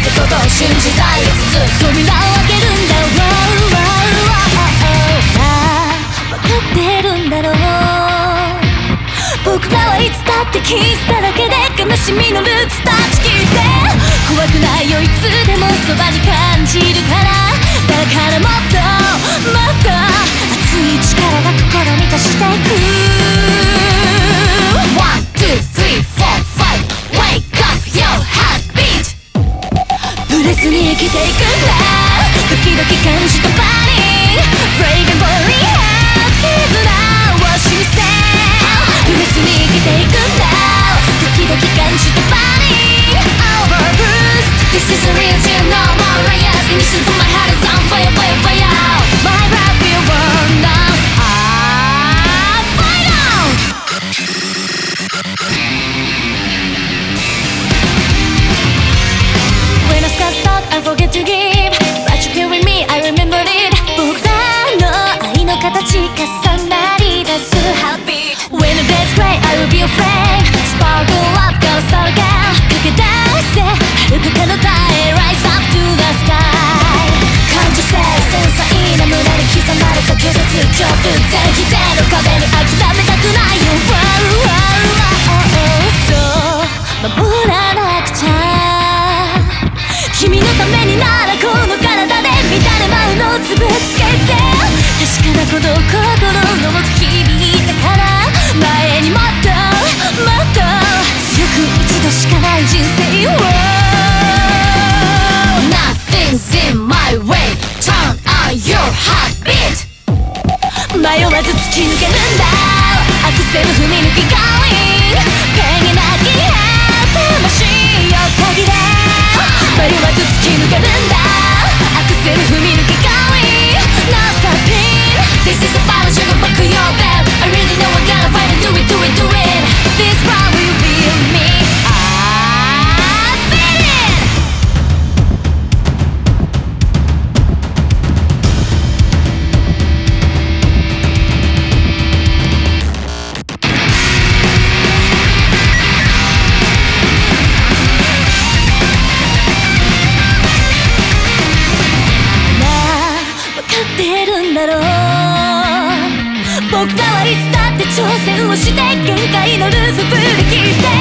ってことを信じたい続く扉を開けるんだああ分かってるんだろう僕らはいつだってキスだらけで悲しみのルーツ断ち切って怖くないよいつでもそばに感じるからだからもっともっと熱い力が心満たしていくブレずに生きていくんだ。ドキドキ感じたパニー Break and bully heart ビート迷わず突き抜けるんだ。アクセル踏み抜きガーリってるんだろう。僕らはいつだって挑戦をして限界のルーズ振り切って。